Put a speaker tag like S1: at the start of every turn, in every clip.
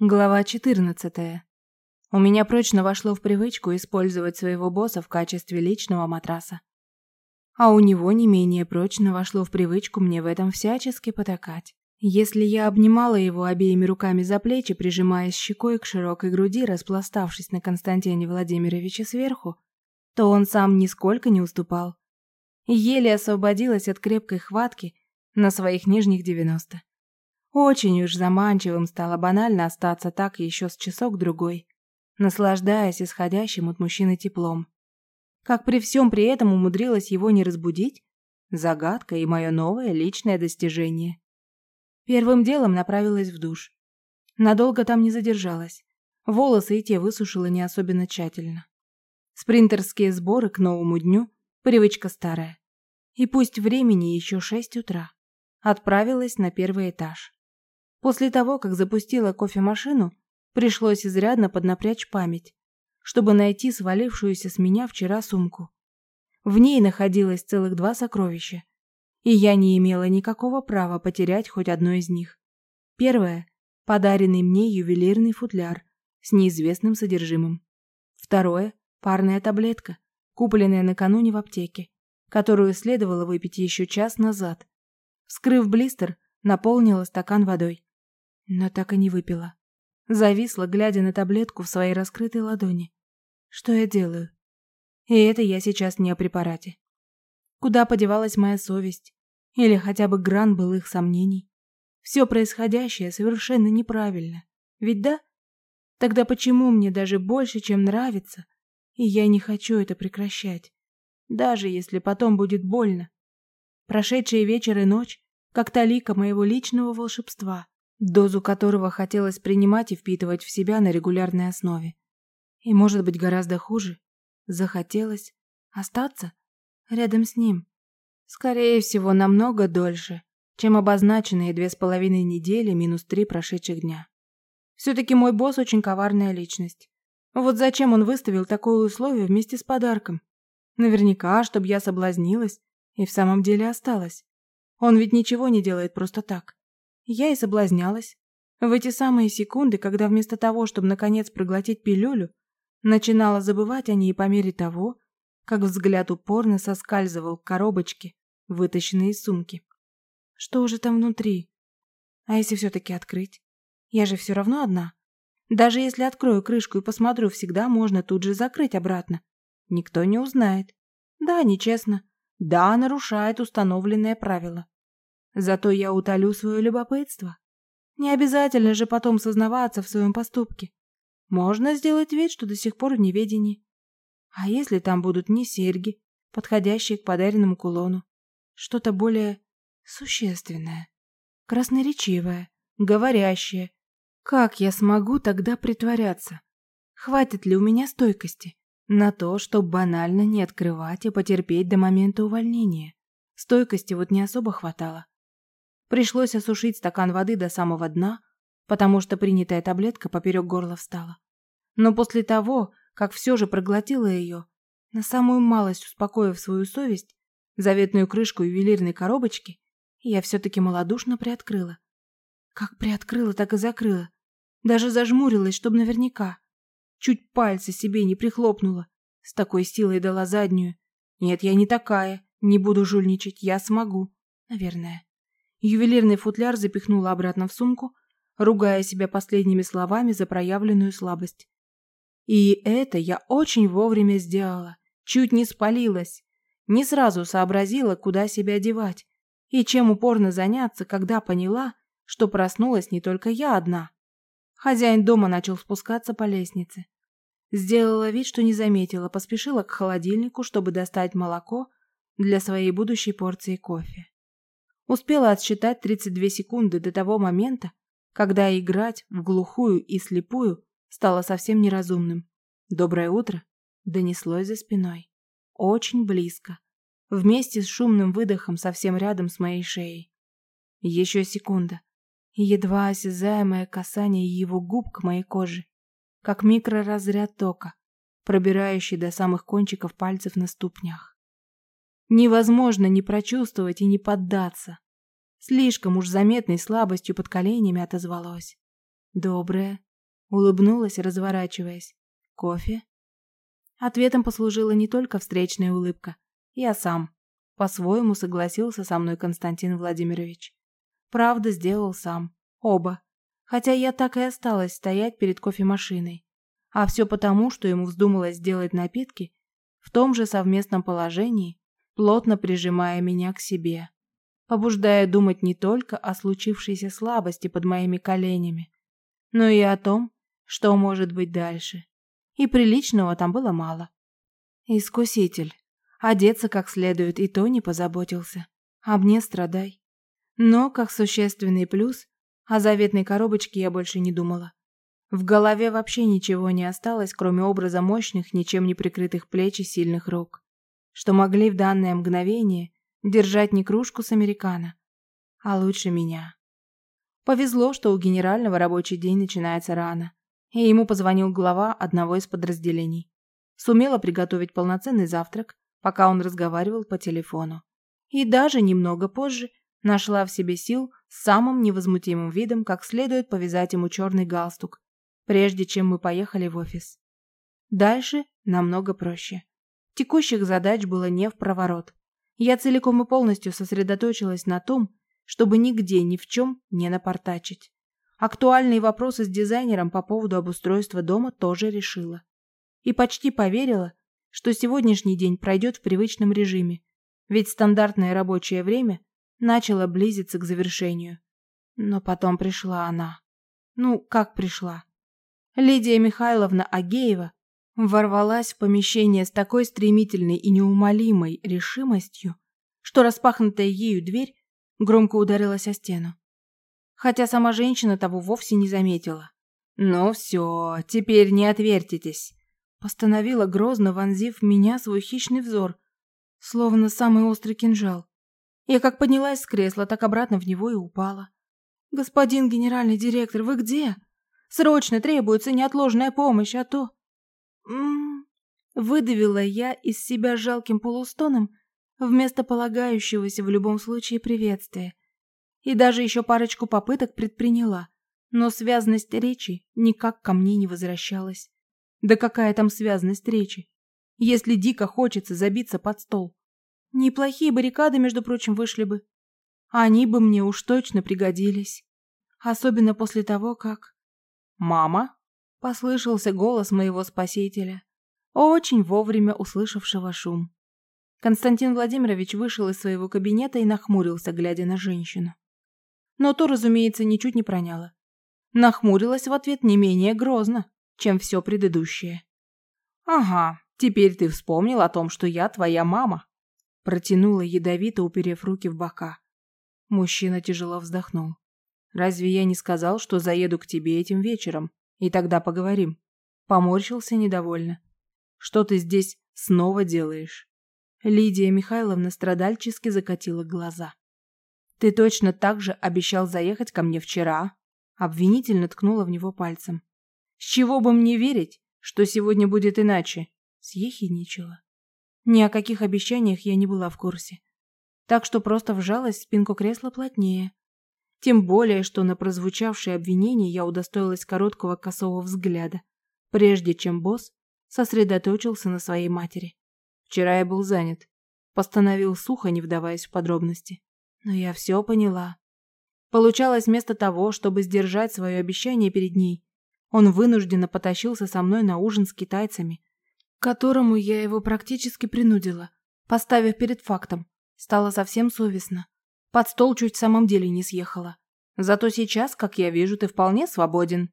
S1: Глава 14. У меня прочно вошло в привычку использовать своего босса в качестве личного матраса. А у него не менее прочно вошло в привычку мне в этом всячески потакать. Если я обнимала его обеими руками за плечи, прижимаясь щекой к широкой груди, распластавшись на Константине Владимировиче сверху, то он сам нисколько не уступал. Еле освободилась от крепкой хватки на своих нижних девяносто. Очень уж заманчивым стало банально остаться так еще с часок-другой, наслаждаясь исходящим от мужчины теплом. Как при всем при этом умудрилась его не разбудить? Загадка и мое новое личное достижение. Первым делом направилась в душ. Надолго там не задержалась. Волосы и те высушила не особенно тщательно. Спринтерские сборы к новому дню – привычка старая. И пусть времени еще шесть утра. Отправилась на первый этаж. После того, как запустила кофемашину, пришлось изрядно поднапрячь память, чтобы найти свалившуюся с меня вчера сумку. В ней находилось целых два сокровища, и я не имела никакого права потерять хоть одно из них. Первое – подаренный мне ювелирный футляр с неизвестным содержимым. Второе – парная таблетка, купленная накануне в аптеке, которую следовало выпить еще час назад. Вскрыв блистер, наполнила стакан водой но так и не выпила. Зависла, глядя на таблетку в своей раскрытой ладони. Что я делаю? И это я сейчас не о препарате. Куда подевалась моя совесть? Или хотя бы гран былых сомнений? Все происходящее совершенно неправильно. Ведь да? Тогда почему мне даже больше, чем нравится? И я не хочу это прекращать. Даже если потом будет больно. Прошедшие вечер и ночь, как талика моего личного волшебства дозу которого хотелось принимать и впитывать в себя на регулярной основе. И, может быть, гораздо хуже, захотелось остаться рядом с ним. Скорее всего, намного дольше, чем обозначенные две с половиной недели минус три прошедших дня. Все-таки мой босс очень коварная личность. Вот зачем он выставил такое условие вместе с подарком? Наверняка, чтобы я соблазнилась и в самом деле осталась. Он ведь ничего не делает просто так. Я и соблазнялась. В эти самые секунды, когда вместо того, чтобы наконец проглотить пилюлю, начинала забывать о ней по мере того, как взгляд упорно соскальзывал к коробочке, вытащенной из сумки. Что же там внутри? А если все-таки открыть? Я же все равно одна. Даже если открою крышку и посмотрю, всегда можно тут же закрыть обратно. Никто не узнает. Да, нечестно. Да, нарушает установленное правило. Зато я утолю свое любопытство. Не обязательно же потом сознаваться в своем поступке. Можно сделать вид, что до сих пор в неведении. А если там будут не серьги, подходящие к подаренному кулону? Что-то более существенное, красноречивое, говорящее. Как я смогу тогда притворяться? Хватит ли у меня стойкости на то, чтобы банально не открывать и потерпеть до момента увольнения? Стойкости вот не особо хватало. Пришлось осушить стакан воды до самого дна, потому что принятая таблетка поперек горла встала. Но после того, как все же проглотила ее, на самую малость успокоив свою совесть, заветную крышку ювелирной коробочки, я все-таки малодушно приоткрыла. Как приоткрыла, так и закрыла. Даже зажмурилась, чтобы наверняка. Чуть пальцы себе не прихлопнула. С такой силой дала заднюю. Нет, я не такая. Не буду жульничать. Я смогу. Наверное. Ювелирный футляр запихнула обратно в сумку, ругая себя последними словами за проявленную слабость. И это я очень вовремя сделала. Чуть не спалилась. Не сразу сообразила, куда себя девать. И чем упорно заняться, когда поняла, что проснулась не только я одна. Хозяин дома начал спускаться по лестнице. Сделала вид, что не заметила, поспешила к холодильнику, чтобы достать молоко для своей будущей порции кофе. Успела отсчитать 32 секунды до того момента, когда играть в глухую и слепую стало совсем неразумным. «Доброе утро!» донеслось за спиной. Очень близко. Вместе с шумным выдохом совсем рядом с моей шеей. Еще секунда. Едва осязаемое касание его губ к моей коже, как микроразряд тока, пробирающий до самых кончиков пальцев на ступнях. Невозможно не прочувствовать и не поддаться. Слишком уж заметной слабостью под коленями отозвалось. Доброе Улыбнулась, разворачиваясь. Кофе? Ответом послужила не только встречная улыбка. Я сам. По-своему согласился со мной Константин Владимирович. Правда, сделал сам. Оба. Хотя я так и осталась стоять перед кофемашиной. А все потому, что ему вздумалось сделать напитки в том же совместном положении, плотно прижимая меня к себе, побуждая думать не только о случившейся слабости под моими коленями, но и о том, что может быть дальше. И приличного там было мало. Искуситель. Одеться как следует и то не позаботился. А мне страдай. Но, как существенный плюс, о заветной коробочке я больше не думала. В голове вообще ничего не осталось, кроме образа мощных, ничем не прикрытых плеч и сильных рук, что могли в данное мгновение держать не кружку с американо, а лучше меня. Повезло, что у генерального рабочий день начинается рано, и ему позвонил глава одного из подразделений. Сумела приготовить полноценный завтрак, пока он разговаривал по телефону. И даже немного позже нашла в себе сил с самым невозмутимым видом, как следует повязать ему черный галстук, прежде чем мы поехали в офис. Дальше намного проще. Текущих задач было не в проворот. Я целиком и полностью сосредоточилась на том, чтобы нигде ни в чем не напортачить. Актуальные вопросы с дизайнером по поводу обустройства дома тоже решила. И почти поверила, что сегодняшний день пройдет в привычном режиме, ведь стандартное рабочее время начало близиться к завершению. Но потом пришла она. Ну, как пришла? Лидия Михайловна Агеева ворвалась в помещение с такой стремительной и неумолимой решимостью, что распахнутая ею дверь громко ударилась о стену хотя сама женщина того вовсе не заметила. «Ну все, теперь не отвертитесь», — постановила грозно, вонзив в меня свой хищный взор, словно самый острый кинжал. Я как поднялась с кресла, так обратно в него и упала. «Господин генеральный директор, вы где? Срочно требуется неотложная помощь, а то...» «М-м-м...» Выдавила я из себя жалким полустоном вместо полагающегося в любом случае приветствия и даже еще парочку попыток предприняла, но связность речи никак ко мне не возвращалась. Да какая там связность речи? Если дико хочется забиться под стол. Неплохие баррикады, между прочим, вышли бы. Они бы мне уж точно пригодились. Особенно после того, как... «Мама?» — послышался голос моего спасителя, очень вовремя услышавшего шум. Константин Владимирович вышел из своего кабинета и нахмурился, глядя на женщину но то, разумеется, ничуть не проняло. Нахмурилась в ответ не менее грозно, чем все предыдущее. «Ага, теперь ты вспомнил о том, что я твоя мама», протянула ядовито, уперев руки в бока. Мужчина тяжело вздохнул. «Разве я не сказал, что заеду к тебе этим вечером, и тогда поговорим?» Поморщился недовольно. «Что ты здесь снова делаешь?» Лидия Михайловна страдальчески закатила глаза. Ты точно так же обещал заехать ко мне вчера. Обвинительно ткнула в него пальцем. С чего бы мне верить, что сегодня будет иначе? Съехидничала. Ни о каких обещаниях я не была в курсе. Так что просто вжалась в спинку кресла плотнее. Тем более, что на прозвучавшее обвинение я удостоилась короткого косого взгляда, прежде чем босс сосредоточился на своей матери. Вчера я был занят. Постановил сухо, не вдаваясь в подробности. Но я все поняла. Получалось, вместо того, чтобы сдержать свое обещание перед ней, он вынужденно потащился со мной на ужин с китайцами, к которому я его практически принудила, поставив перед фактом. Стало совсем совестно. Под стол чуть в самом деле не съехала. Зато сейчас, как я вижу, ты вполне свободен,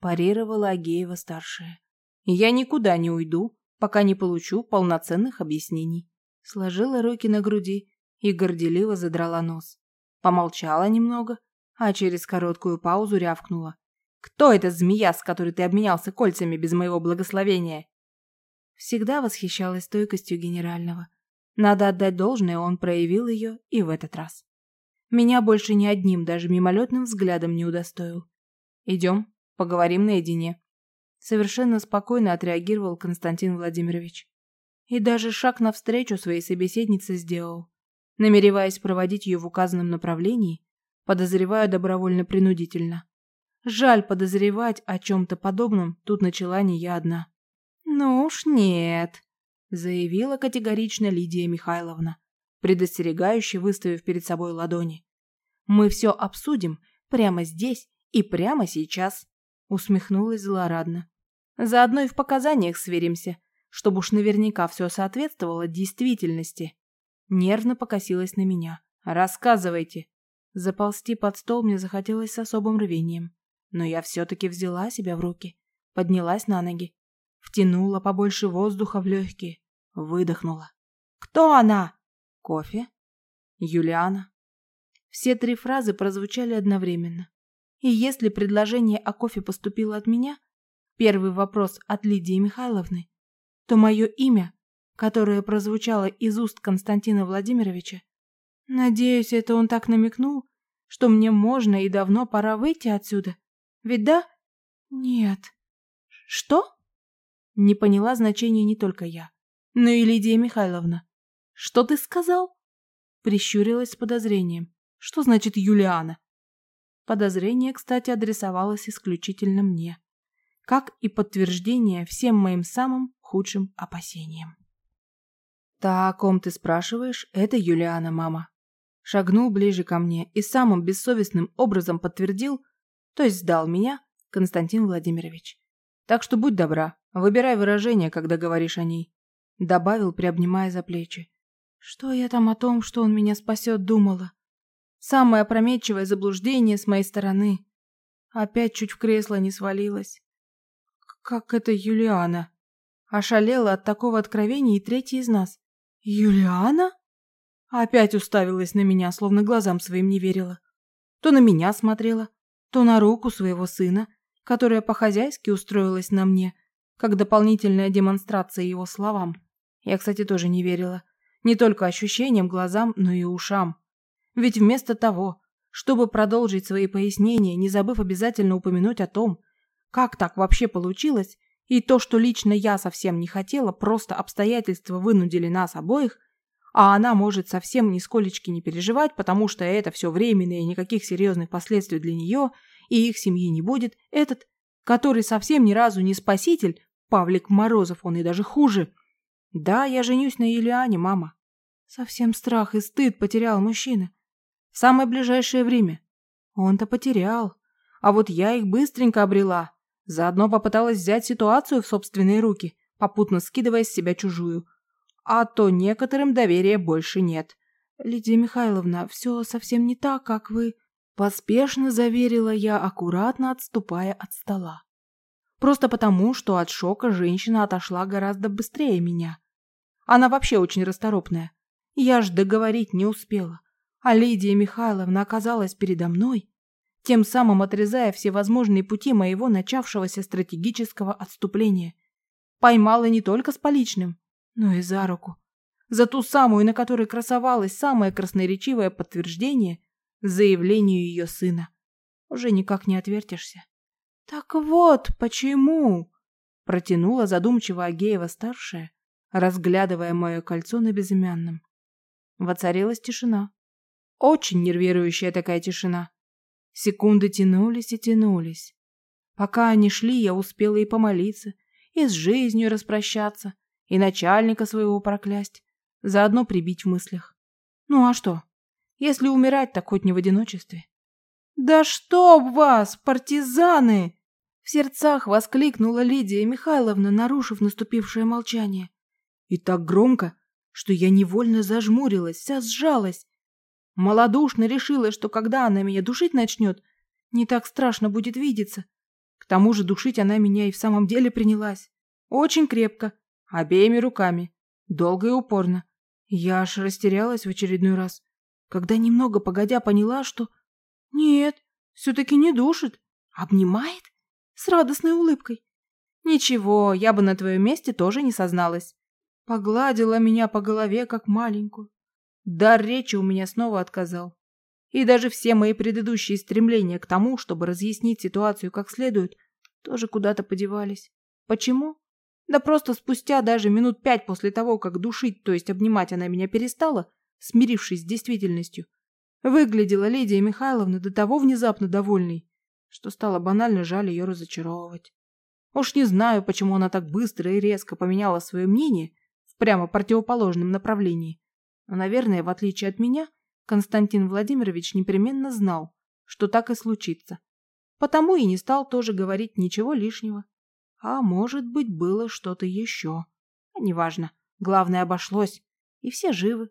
S1: парировала Агеева-старшая. Я никуда не уйду, пока не получу полноценных объяснений. Сложила руки на груди и горделиво задрала нос. Помолчала немного, а через короткую паузу рявкнула. «Кто эта змея, с которой ты обменялся кольцами без моего благословения?» Всегда восхищалась стойкостью генерального. Надо отдать должное, он проявил ее и в этот раз. Меня больше ни одним, даже мимолетным взглядом не удостоил. «Идем, поговорим наедине». Совершенно спокойно отреагировал Константин Владимирович. И даже шаг навстречу своей собеседнице сделал намереваясь проводить ее в указанном направлении, подозреваю добровольно-принудительно. Жаль подозревать о чем-то подобном, тут начала не я одна. «Ну уж нет», — заявила категорично Лидия Михайловна, предостерегающе выставив перед собой ладони. «Мы все обсудим прямо здесь и прямо сейчас», — усмехнулась злорадно. «Заодно и в показаниях сверимся, чтобы уж наверняка все соответствовало действительности». Нервно покосилась на меня. «Рассказывайте». Заползти под стол мне захотелось с особым рвением. Но я все-таки взяла себя в руки, поднялась на ноги, втянула побольше воздуха в легкие, выдохнула. «Кто она?» «Кофе?» «Юлиана?» Все три фразы прозвучали одновременно. И если предложение о кофе поступило от меня, первый вопрос от Лидии Михайловны, то мое имя, которое прозвучало из уст Константина Владимировича, надеюсь, это он так намекнул, что мне можно и давно пора выйти отсюда, ведь да? Нет. Что? Не поняла значения не только я, но и Лидия Михайловна. Что ты сказал? Прищурилась с подозрением. Что значит Юлиана? Подозрение, кстати, адресовалось исключительно мне, как и подтверждение всем моим самым худшим опасениям. «Та, о ком ты спрашиваешь, это Юлиана, мама». Шагнул ближе ко мне и самым бессовестным образом подтвердил, то есть сдал меня, Константин Владимирович. Так что будь добра, выбирай выражение, когда говоришь о ней. Добавил, приобнимая за плечи. Что я там о том, что он меня спасет, думала? Самое опрометчивое заблуждение с моей стороны. Опять чуть в кресло не свалилась. Как это Юлиана? Ошалела от такого откровения и третий из нас. Юлиана? Опять уставилась на меня, словно глазам своим не верила. То на меня смотрела, то на руку своего сына, которая по-хозяйски устроилась на мне, как дополнительная демонстрация его словам. Я, кстати, тоже не верила. Не только ощущениям, глазам, но и ушам. Ведь вместо того, чтобы продолжить свои пояснения, не забыв обязательно упомянуть о том, как так вообще получилось, и то, что лично я совсем не хотела, просто обстоятельства вынудили нас обоих, а она может совсем нисколечки не переживать, потому что это все временно и никаких серьезных последствий для нее и их семьи не будет, этот, который совсем ни разу не спаситель, Павлик Морозов, он и даже хуже. Да, я женюсь на Юлиане, мама. Совсем страх и стыд потерял мужчина. В самое ближайшее время. Он-то потерял. А вот я их быстренько обрела. Заодно попыталась взять ситуацию в собственные руки, попутно скидывая с себя чужую а то некоторым доверия больше нет. Лидия Михайловна, все совсем не так, как вы... Поспешно заверила я, аккуратно отступая от стола. Просто потому, что от шока женщина отошла гораздо быстрее меня. Она вообще очень расторопная. Я ж договорить не успела. А Лидия Михайловна оказалась передо мной, тем самым отрезая все возможные пути моего начавшегося стратегического отступления. Поймала не только с поличным, но и за руку. За ту самую, на которой красовалось самое красноречивое подтверждение заявлению ее сына. Уже никак не отвертишься. «Так вот, почему?» Протянула задумчиво Агеева-старшая, разглядывая мое кольцо на безымянном. Воцарилась тишина. Очень нервирующая такая тишина. Секунды тянулись и тянулись. Пока они шли, я успела и помолиться, и с жизнью распрощаться, и начальника своего проклясть, заодно прибить в мыслях. Ну а что, если умирать, так хоть не в одиночестве. «Да чтоб вас, партизаны!» В сердцах воскликнула Лидия Михайловна, нарушив наступившее молчание. И так громко, что я невольно зажмурилась, вся сжалась. Молодушно решила, что когда она меня душить начнет, не так страшно будет видеться. К тому же душить она меня и в самом деле принялась. Очень крепко, Обеими руками. Долго и упорно. Я аж растерялась в очередной раз, когда немного погодя поняла, что... Нет, все-таки не душит. Обнимает? С радостной улыбкой. Ничего, я бы на твоем месте тоже не созналась. Погладила меня по голове, как маленькую. Дар речи у меня снова отказал. И даже все мои предыдущие стремления к тому, чтобы разъяснить ситуацию как следует, тоже куда-то подевались. Почему? Да просто спустя даже минут пять после того, как душить, то есть обнимать она меня перестала, смирившись с действительностью, выглядела Лидия Михайловна до того внезапно довольной, что стало банально жаль ее разочаровывать. Уж не знаю, почему она так быстро и резко поменяла свое мнение в прямо противоположном направлении. Но, наверное, в отличие от меня, Константин Владимирович непременно знал, что так и случится. Потому и не стал тоже говорить ничего лишнего. А может быть, было что-то еще. Неважно. Главное, обошлось. И все живы.